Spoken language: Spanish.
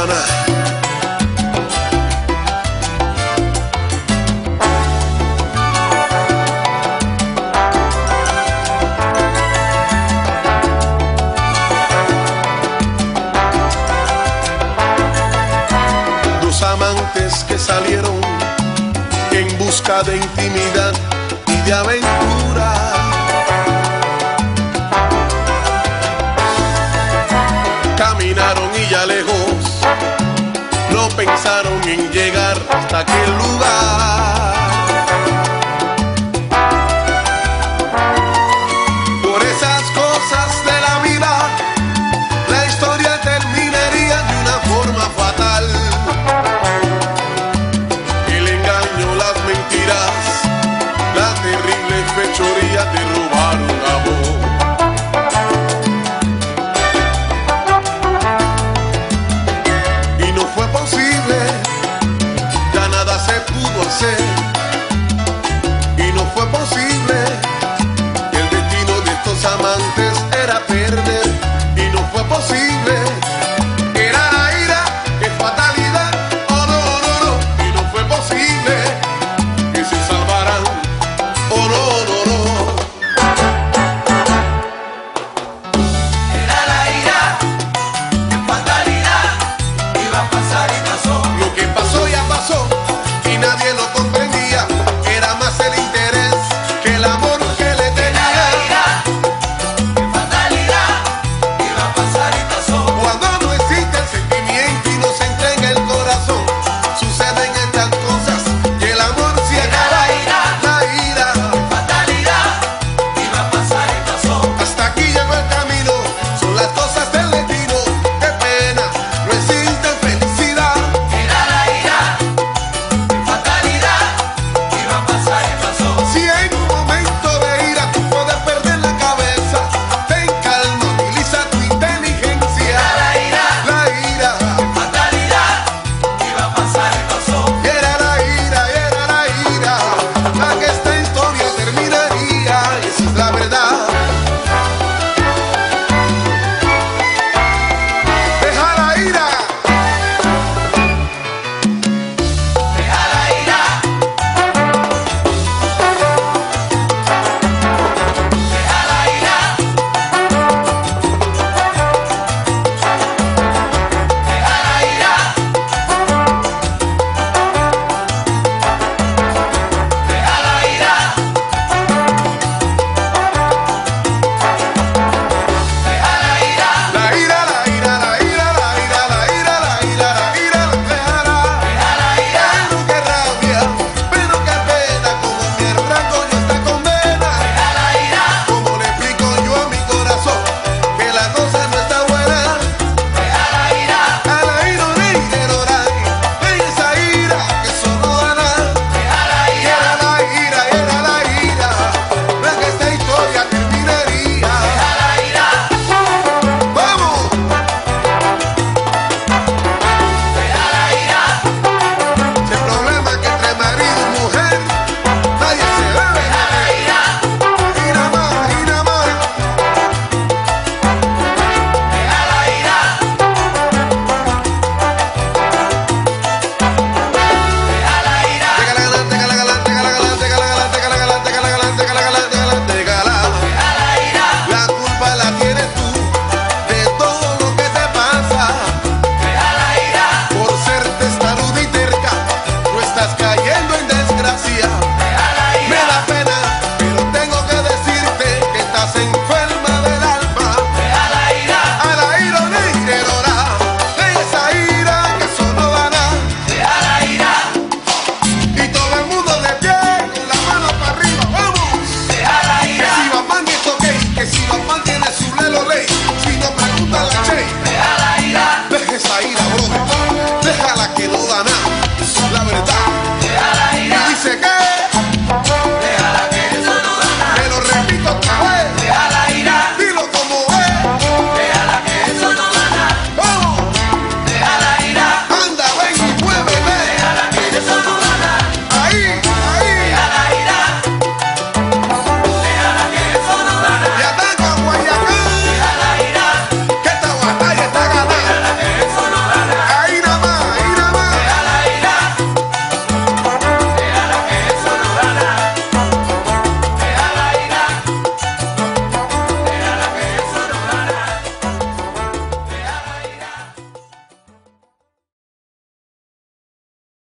Dos amantes que salieron en busca de intimidad y de aventura. Pensaron en llegar hasta aquel lugar. Por esas cosas de la vida, la historia terminaría de una forma fatal. El engaño, las mentiras, la terrible fechoría de. sempre por você.